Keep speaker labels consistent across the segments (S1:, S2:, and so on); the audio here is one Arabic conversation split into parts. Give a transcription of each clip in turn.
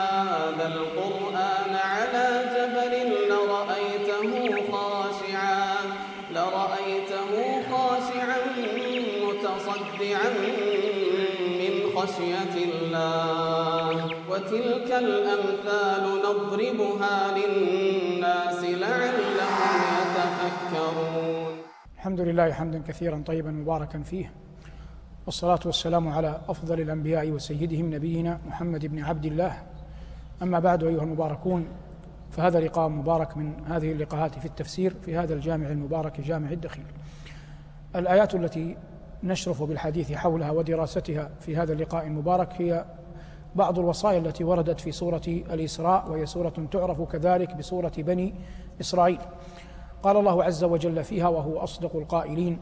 S1: هذا القرآن على جبل لرأيته خاشعا لرأيته خاشعا متصدعا من خشية الله. وتلك الأمثال نضربها للناس لعلهم يتفكرون.
S2: الحمد لله حمدا كثيرا طيبا مباركا فيه. والصلاة والسلام على أفضل الأنبياء وسيدهم نبينا محمد بن عبد الله أما بعد أيها المباركون فهذا لقاء مبارك من هذه اللقاءات في التفسير في هذا الجامع المبارك جامع الدخيل. الآيات التي نشرف بالحديث حولها ودراستها في هذا اللقاء المبارك هي بعض الوصايا التي وردت في سورة الإسراء وهي سورة تعرف كذلك بسورة بني إسرائيل. قال الله عز وجل فيها وهو أصدق القائلين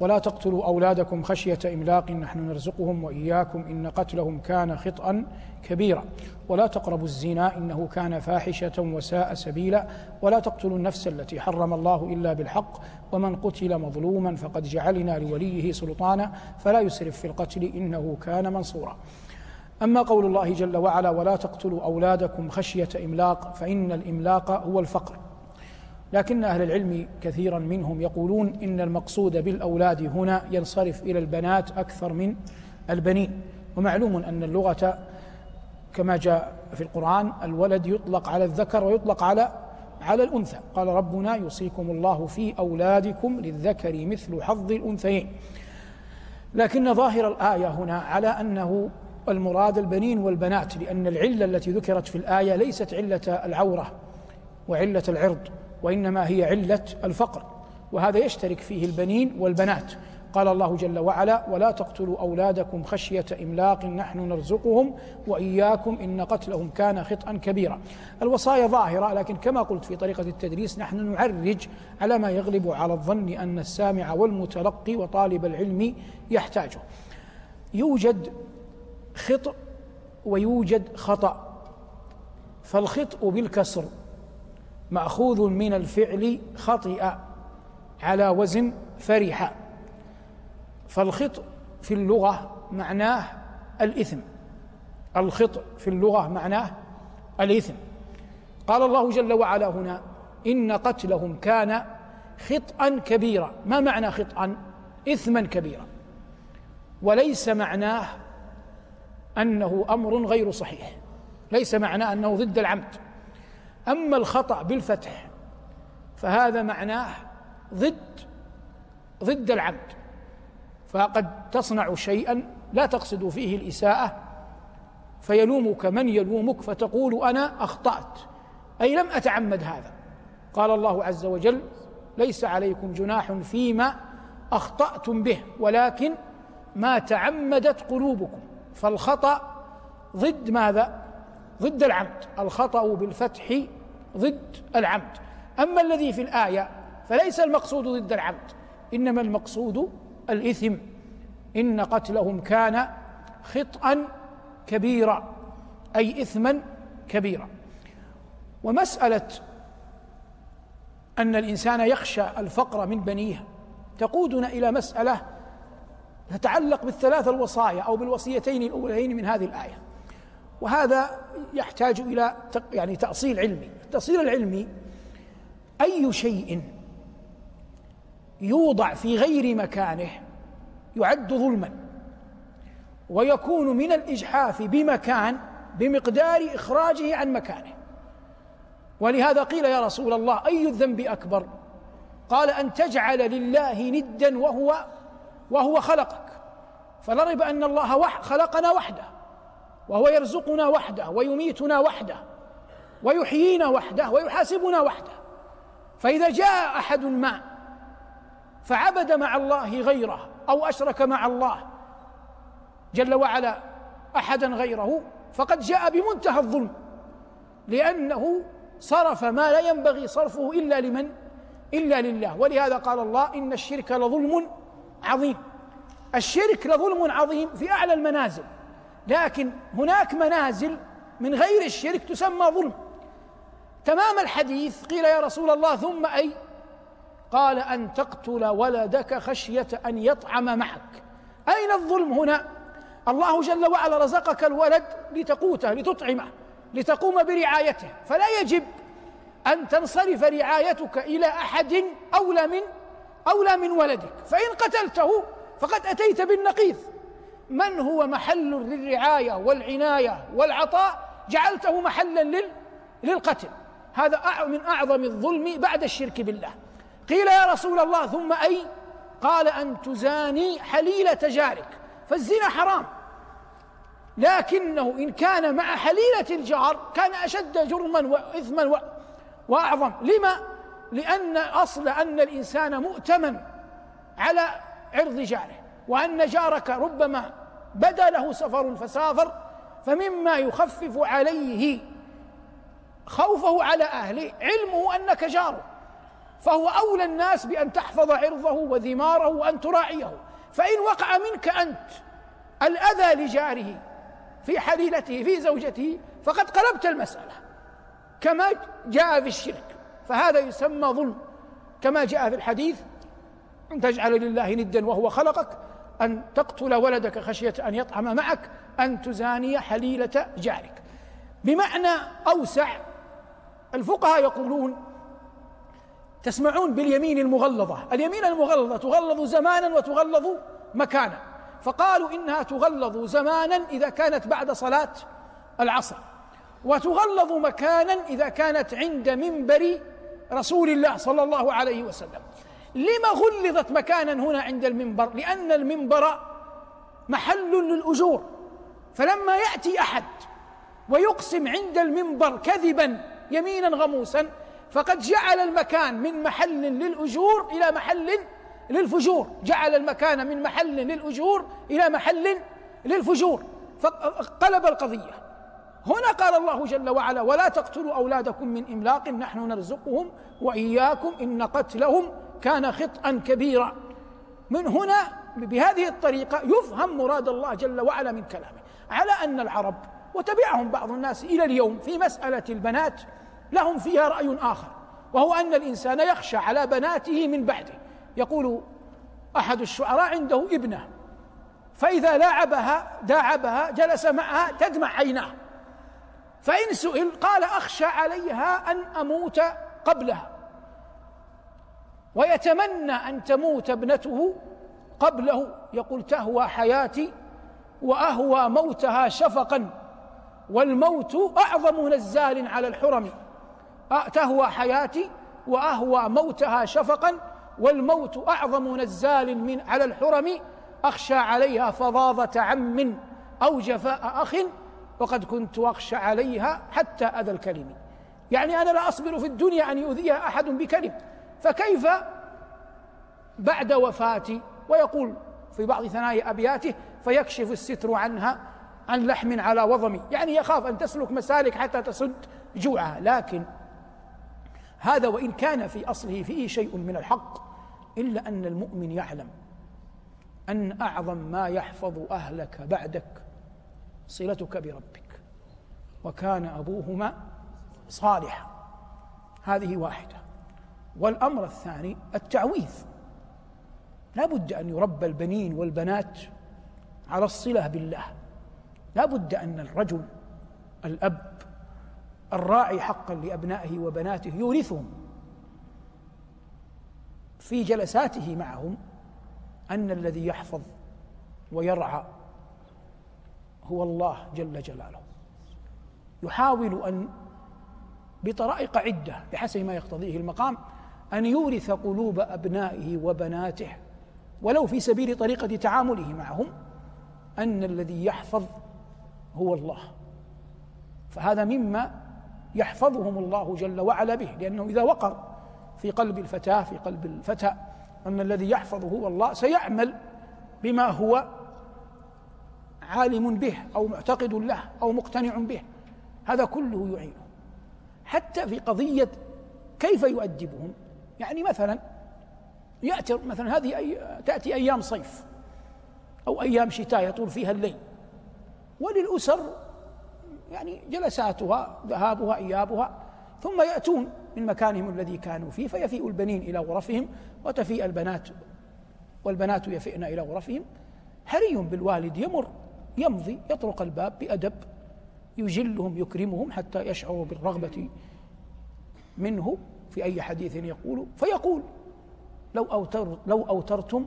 S2: ولا تقتلوا أولادكم خشية إملاق نحن نرزقهم وإياكم إن قتلهم كان خطأ كبيرا. ولا تقربوا الزنا إنه كان فاحشة وساء سبيلا. ولا تقتلوا النفس التي حرم الله إلا بالحق. ومن قتل مظلوما فقد جعلنا لوليه سلطانا. فلا يسرف في القتل إنه كان منصورا. أما قول الله جل وعلا ولا تقتلوا أولادكم خشية إملاق فإن الإملاق هو الفقر. لكن أهل العلم كثيرا منهم يقولون إن المقصود بالأولاد هنا ينصرف إلى البنات أكثر من البنين. ومعلوم أن اللغة كما جاء في القرآن الولد يطلق على الذكر ويطلق على على الأنثى. قال ربنا يوصيكم الله في أولادكم للذكر مثل حظ الأنثيين. لكن ظاهر الآية هنا على أنه المراد البنين والبنات لأن العلة التي ذكرت في الآية ليست علة العورة وعلة العرض. وإنما هي علة الفقر وهذا يشترك فيه البنين والبنات قال الله جل وعلا ولا تقتلوا أولادكم خشية إملاق نحن نرزقهم وإياكم إن قتلهم كان خطئا كبيرا. الوصايا ظاهرة لكن كما قلت في طريقة التدريس نحن نعرج على ما يغلب على الظن أن السامع والمتلقي وطالب العلم يحتاجه. يوجد خطأ ويوجد خطأ فالخطأ بالكسر مأخوذ من الفعل خطئ على وزن فرح. فالخطء في اللغة معناه الإثم. الخطء في اللغة معناه الإثم. قال الله جل وعلا هنا إن قتلهم كان خطئا كبيرا. ما معنى خطئا؟ إثما كبيرا. وليس معناه أنه أمر غير صحيح. ليس معناه أنه ضد العمد. أما الخطأ بالفتح فهذا معناه ضد ضد العمد فقد تصنع شيئا لا تقصد فيه الإساءة فيلومك من يلومك فتقول أنا أخطأت. أي لم أتعمد هذا. قال الله عز وجل ليس عليكم جناح فيما أخطأتم به ولكن ما تعمدت قلوبكم. فالخطأ ضد ماذا؟ ضد العمد الخطأ بالفتح ضد العمد. أما الذي في الآية فليس المقصود ضد العمد إنما المقصود الإثم. إن قتلهم كان خطأ كبيرا أي إثما كبيرا. ومسألة أن الإنسان يخشى الفقر من بنيه تقودنا إلى مسألة تتعلق بالثلاث الوصايا أو بالوصيتين الأولين من هذه الآية. وهذا يحتاج إلى يعني تأصيل علمي. التأصيل العلمي أي شيء يوضع في غير مكانه يعد ظلما ويكون من الإجحاف بمكان بمقدار إخراجه عن مكانه. ولهذا قيل يا رسول الله أي الذنب أكبر؟ قال أن تجعل لله ندا وهو وهو خلقك. فنرب أن الله خلقنا وحده وهو يرزقنا وحده ويميتنا وحده. ويحيينا وحده ويحاسبنا وحده. فإذا جاء أحد ما فعبد مع الله غيره أو أشرك مع الله جل وعلا أحدا غيره فقد جاء بمنتهى الظلم لأنه صرف ما لا ينبغي صرفه إلا لمن؟ إلا لله. ولهذا قال الله إن الشرك لظلم عظيم. الشرك لظلم عظيم في أعلى المنازل لكن هناك منازل من غير الشرك تسمى ظلم. تمام الحديث. قيل يا رسول الله ثم أي؟ قال أن تقتل ولدك خشية أن يطعم معك. أين الظلم هنا؟ الله جل وعلا رزقك الولد لتقوته لتطعمه لتقوم برعايته. فلا يجب أن تنصرف رعايتك إلى أحد أولى من أولى من ولدك. فإن قتلته فقد أتيت بالنقيض. من هو محل للرعاية والعناية والعطاء؟ جعلته محلا لل للقتل. هذا من أعظم الظلم بعد الشرك بالله. قيل يا رسول الله ثم أي؟ قال أن تزاني حليلة جارك فالزنا حرام. لكنه إن كان مع حليلة الجار كان أشد جرما وإثما وأعظم. لما؟ لأن أصل أن الإنسان مؤتمن على عرض جاره وأن جارك ربما بدا له سفر فسافر فمما يخفف عليه خوفه على أهله علمه أنك جاره فهو أولى الناس بأن تحفظ عرضه وذماره وأن تراعيه. فإن وقع منك أنت الأذى لجاره في حليلته في زوجته فقد قلبت المسألة. كما جاء في الشرك. فهذا يسمى ظلم. كما جاء في الحديث أن تجعل لله ندا وهو خلقك أن تقتل ولدك خشية أن يطعم معك أن تزاني حليلة جارك. بمعنى أوسع الفقهاء يقولون تسمعون باليمين المغلظة. اليمين المغلظة تغلظ زمانا وتغلظ مكانا. فقالوا إنها تغلظ زمانا إذا كانت بعد صلاة العصر وتغلظ مكانا إذا كانت عند منبر رسول الله صلى الله عليه وسلم. لما غلظت مكانا هنا عند المنبر؟ لأن المنبر محل للأجور. فلما يأتي أحد ويقسم عند المنبر كذبا يمينا غموسا فقد جعل المكان من محل للأجور إلى محل للفجور. جعل المكان من محل للأجور إلى محل للفجور. فقلب القضية. هنا قال الله جل وعلا ولا تقتلوا أولادكم من إملاق نحن نرزقهم وإياكم إن قتلهم كان خطأ كبيرا. من هنا بهذه الطريقة يفهم مراد الله جل وعلا من كلامه. على أن العرب وتبعهم بعض الناس إلى اليوم في مسألة البنات لهم فيها رأي آخر وهو أن الإنسان يخشى على بناته من بعده. يقول أحد الشعراء عنده ابنة فإذا لاعبها داعبها جلس معها تدمع عيناه. فإن سئل قال أخشى عليها أن أموت قبلها. ويتمنى أن تموت ابنته قبله. يقول تهوى حياتي وأهوى موتها شفقا. والموت أعظم نزال على الحرم. تهوى حياتي وأهوى موتها شفقا والموت أعظم نزال من على الحرم. أخشى عليها فظاظة عم أو جفاء أخ وقد كنت أخشى عليها حتى أذى الكلم. يعني أنا لا أصبر في الدنيا أن يؤذيها أحد بكلم. فكيف بعد وفاتي؟ ويقول في بعض ثنايا أبياته فيكشف الستر عنها عن لحم على وضمي يعني يخاف أن تسلك مسالك حتى تسد جوعها. لكن هذا وإن كان في أصله فيه شيء من الحق إلا أن المؤمن يعلم أن أعظم ما يحفظ أهلك بعدك صلتك بربك. وكان أبوهما صالحا. هذه واحدة. والأمر الثاني التعويذ. لا بد أن يربى البنين والبنات على الصلة بالله. لا بد أن الرجل الأب الراعي حقا لأبنائه وبناته يورثهم في جلساته معهم أن الذي يحفظ ويرعى هو الله جل جلاله. يحاول أن بطرائق عدة بحسب ما يقتضيه المقام أن يورث قلوب أبنائه وبناته ولو في سبيل طريقة تعامله معهم أن الذي يحفظ هو الله. فهذا مما يحفظهم الله جل وعلا به لأنه إذا وقر في قلب الفتاة في قلب الفتى أن الذي يحفظ هو الله سيعمل بما هو عالم به أو معتقد له أو مقتنع به. هذا كله يعينه. حتى في قضية كيف يؤدبهم. يعني مثلا يأتي مثلا هذه أي تأتي أيام صيف أو أيام شتاء يطول فيها الليل. وللأسر يعني جلساتها ذهابها إيابها ثم يأتون من مكانهم الذي كانوا فيه فيفيء البنين إلى غرفهم وتفيء البنات والبنات يفئن إلى غرفهم. حري بالوالد يمر يمضي يطرق الباب بأدب يجلهم يكرمهم حتى يشعروا بالرغبة منه في أي حديث يقول. فيقول لو أوتر لو أوترتم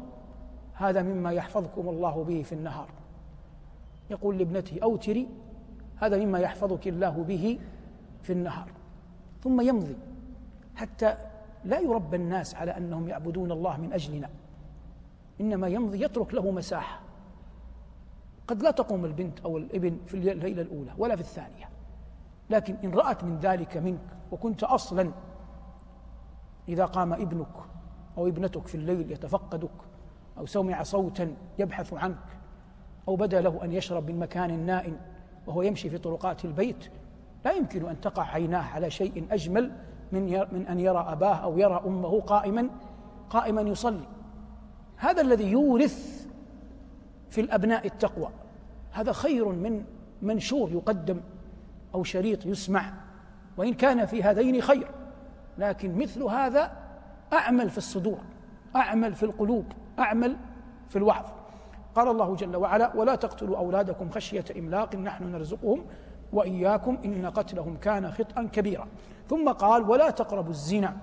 S2: هذا مما يحفظكم الله به في النهار. يقول لابنته أوتري هذا مما يحفظك الله به في النهار. ثم يمضي حتى لا يربى الناس على أنهم يعبدون الله من أجلنا. إنما يمضي يترك له مساحة. قد لا تقوم البنت أو الابن في الليلة الأولى ولا في الثانية. لكن إن رأت من ذلك منك وكنت أصلا إذا قام ابنك أو ابنتك في الليل يتفقدك أو سمع صوتا يبحث عنك أو بدا له أن يشرب من مكان نائم وهو يمشي في طرقات البيت لا يمكن أن تقع عيناه على شيء أجمل من من أن يرى أباه أو يرى أمه قائما قائما يصلي. هذا الذي يورث في الأبناء التقوى. هذا خير من منشور يقدم أو شريط يسمع. وإن كان في هذين خير لكن مثل هذا أعمل في الصدور أعمل في القلوب أعمل في الوعظ. قال الله جل وعلا ولا تقتلوا أولادكم خشية إملاق نحن نرزقهم وإياكم إن قتلهم كان خطئا كبيرا. ثم قال ولا تقربوا الزنا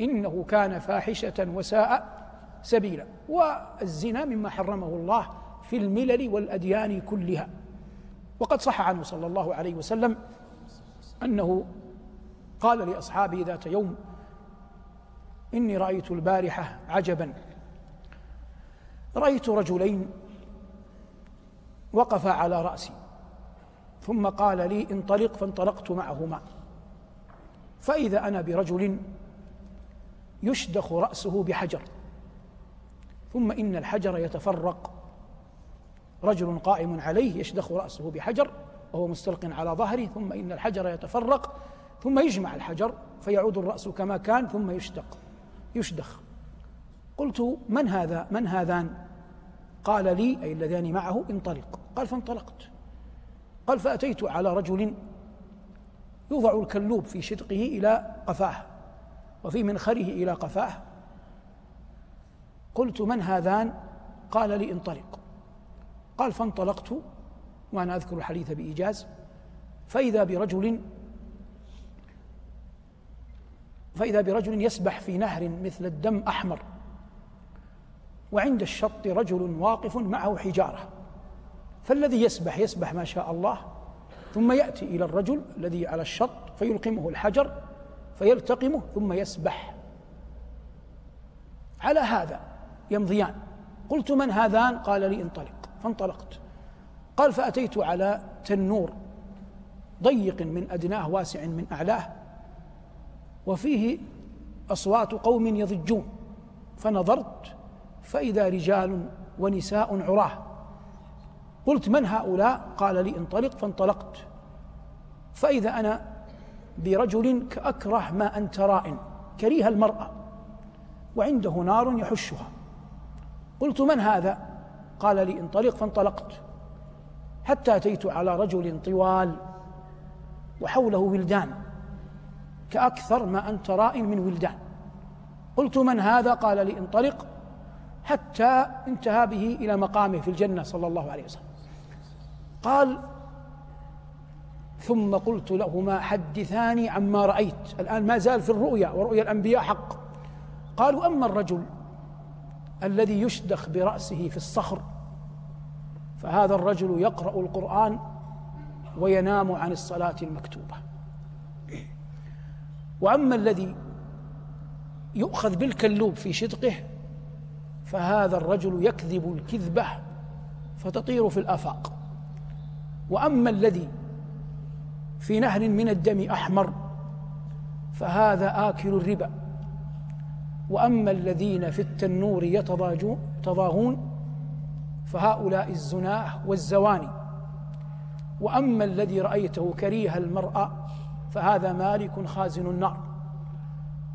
S2: إنه كان فاحشة وساء سبيلا. والزنا مما حرمه الله في الملل والأديان كلها. وقد صح عنه صلى الله عليه وسلم أنه قال لأصحابه ذات يوم إني رأيت البارحة عجبا رأيت رجلين وقفا على رأسي. ثم قال لي انطلق فانطلقت معهما. فإذا أنا برجل يشدخ رأسه بحجر. ثم إن الحجر يتفرق. رجل قائم عليه يشدخ رأسه بحجر وهو مستلق على ظهره. ثم إن الحجر يتفرق. ثم يجمع الحجر فيعود الرأس كما كان ثم يشدق. يشدخ. قلت من هذا؟ من هذان؟ قال لي أي اللذان معه انطلق. قال فانطلقت. قال فأتيت على رجل يوضع الكلوب في شدقه إلى قفاه وفي منخره إلى قفاه. قلت من هذان؟ قال لي انطلق. قال فانطلقت وأنا أذكر الحديث بإيجاز. فإذا برجل فإذا برجل يسبح في نهر مثل الدم أحمر وعند الشط رجل واقف معه حجارة. فالذي يسبح يسبح ما شاء الله ثم يأتي إلى الرجل الذي على الشط فيلقمه الحجر فيلتقمه ثم يسبح. على هذا يمضيان. قلت من هذان؟ قال لي انطلق. فانطلقت. قال فأتيت على تنور ضيق من أدناه واسع من أعلاه وفيه أصوات قوم يضجون. فنظرت فإذا رجال ونساء عراه. قلت من هؤلاء؟ قال لي انطلق فانطلقت. فإذا أنا برجل كأكره ما أنت رائن كريه المرأة وعنده نار يحشها. قلت من هذا؟ قال لي انطلق فانطلقت. حتى أتيت على رجل طوال وحوله ولدان كأكثر ما أنت رائن من ولدان. قلت من هذا؟ قال لي انطلق حتى انتهى به إلى مقامه في الجنة صلى الله عليه وسلم. قال ثم قلت لهما حدثاني عما رأيت. الآن ما زال في الرؤيا ورؤيا الأنبياء حق. قالوا أما الرجل الذي يشدخ برأسه في الصخر فهذا الرجل يقرأ القرآن وينام عن الصلاة المكتوبة. وأما الذي يؤخذ بالكلوب في شدقه فهذا الرجل يكذب الكذبة فتطير في الآفاق. وأما الذي في نهر من الدم أحمر فهذا آكل الربا. وأما الذين في التنور يتضاغون فهؤلاء الزناة والزواني. وأما الذي رأيته كريه المرأة فهذا مالك خازن النار.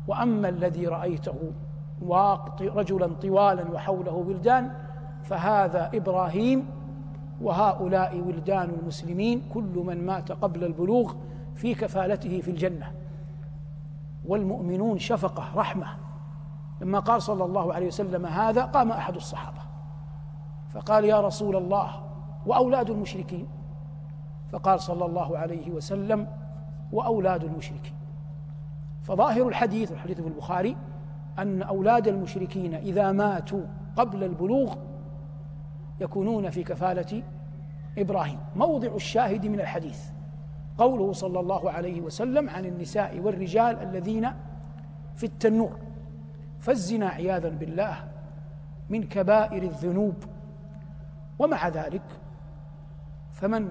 S2: وأما الذي رأيته رجلا طوالا وحوله ولدان فهذا إبراهيم وهؤلاء ولدان المسلمين كل من مات قبل البلوغ في كفالته في الجنة. والمؤمنون شفقة رحمة. لما قال صلى الله عليه وسلم هذا قام أحد الصحابة. فقال يا رسول الله وأولاد المشركين. فقال صلى الله عليه وسلم وأولاد المشركين. فظاهر الحديث والحديث في البخاري أن أولاد المشركين إذا ماتوا قبل البلوغ يكونون في كفالة إبراهيم. موضع الشاهد من الحديث. قوله صلى الله عليه وسلم عن النساء والرجال الذين في التنور فالزنا عياذا بالله من كبائر الذنوب. ومع ذلك فمن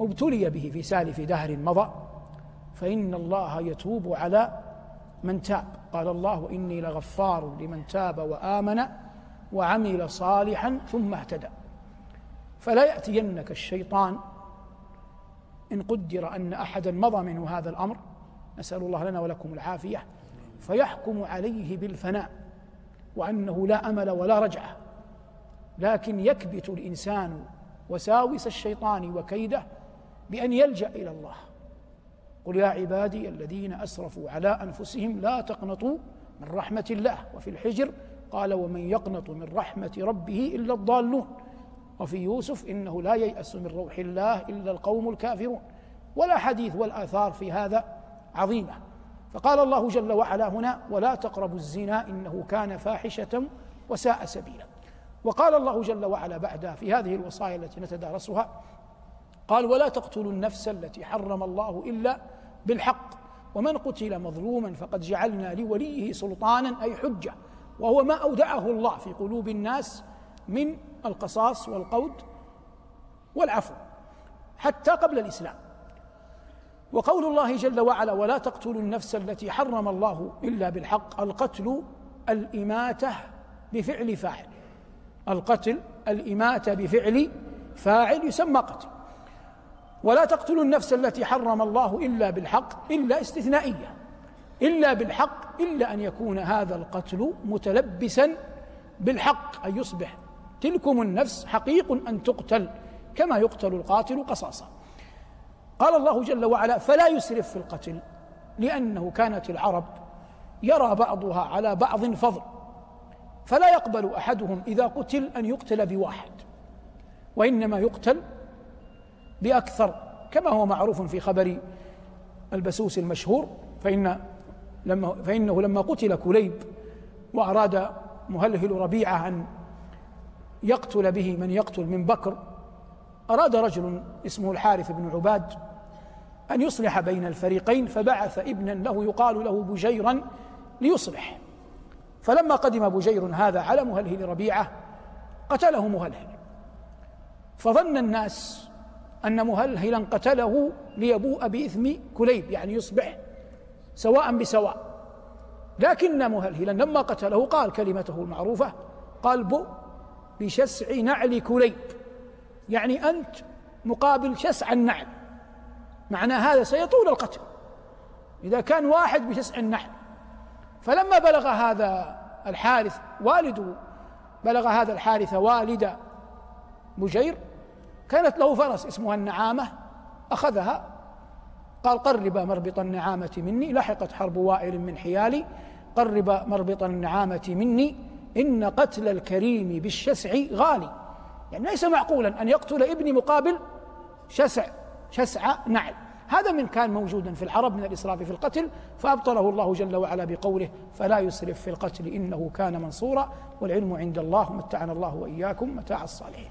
S2: ابتلي به في سالف دهر مضى فإن الله يتوب على من تاب. قال الله إني لغفار لمن تاب وآمن وعمل صالحا ثم اهتدى. فلا يأتينك الشيطان إن قدر أن أحدا مضى منه هذا الأمر. نسأل الله لنا ولكم العافية. فيحكم عليه بالفناء وأنه لا أمل ولا رجعة لكن يكبت الإنسان وساوس الشيطان وكيده بأن يلجأ إلى الله. قل يا عبادي الذين أسرفوا على أنفسهم لا تقنطوا من رحمة الله وفي الحجر قال ومن يقنط من رحمة ربه إلا الضالون. وفي يوسف إنه لا ييأس من روح الله إلا القوم الكافرون. ولا حديث والآثار في هذا عظيمة. فقال الله جل وعلا هنا ولا تقربوا الزنا إنه كان فاحشة وساء سبيلا. وقال الله جل وعلا بعدها في هذه الوصايا التي نتدارسها قال ولا تقتلوا النفس التي حرم الله إلا بالحق. ومن قتل مظلوما فقد جعلنا لوليه سلطانا أي حجة. وهو ما أودعه الله في قلوب الناس من القصاص والقود والعفو حتى قبل الإسلام. وقول الله جل وعلا ولا تقتلوا النفس التي حرم الله إلا بالحق القتل الإماتة بفعل فاعل. القتل الإماتة بفعل فاعل يسمى قتل. ولا تقتلوا النفس التي حرم الله إلا بالحق إلا استثنائية. إلا بالحق إلا أن يكون هذا القتل متلبسا بالحق أن يصبح تلكم النفس حقيق أن تقتل كما يقتل القاتل قصاصا. قال الله جل وعلا فلا يسرف في القتل لأنه كانت العرب يرى بعضها على بعض فضل. فلا يقبل أحدهم إذا قتل أن يقتل بواحد وإنما يقتل بأكثر كما هو معروف في خبر البسوس المشهور فإن لما فإنه لما قتل كليب وأراد مهلهل ربيعة أن يقتل به من يقتل من بكر أراد رجل اسمه الحارث بن عباد أن يصلح بين الفريقين فبعث ابنا له يقال له بجيرا ليصلح. فلما قدم بجير هذا على مهلهل ربيعة قتله مهلهل. فظن الناس أن مهلهلا قتله ليبوء بإثم كليب يعني يصبح سواء بسواء. لكن مهلهلا لما قتله قال كلمته المعروفة قال بؤ بشسع نعل كليب. يعني أنت مقابل شسع النعل. معنى هذا سيطول القتل. إذا كان واحد بشسع النعل. فلما بلغ هذا الحارث والده بلغ هذا الحارث والد بجير كانت له فرس اسمها النعامة أخذها قال قرب مربط النعامة مني. لحقت حرب وائل من حيالي. قرب مربط النعامة مني. إن قتل الكريم بالشسع غالي. يعني ليس معقولا أن يقتل ابني مقابل شسع شسع نعل. هذا من كان موجودا في العرب من الإسراف في القتل فأبطله الله جل وعلا بقوله فلا يسرف في القتل إنه كان منصورا. والعلم عند الله متعنا الله وإياكم متاع الصالحين.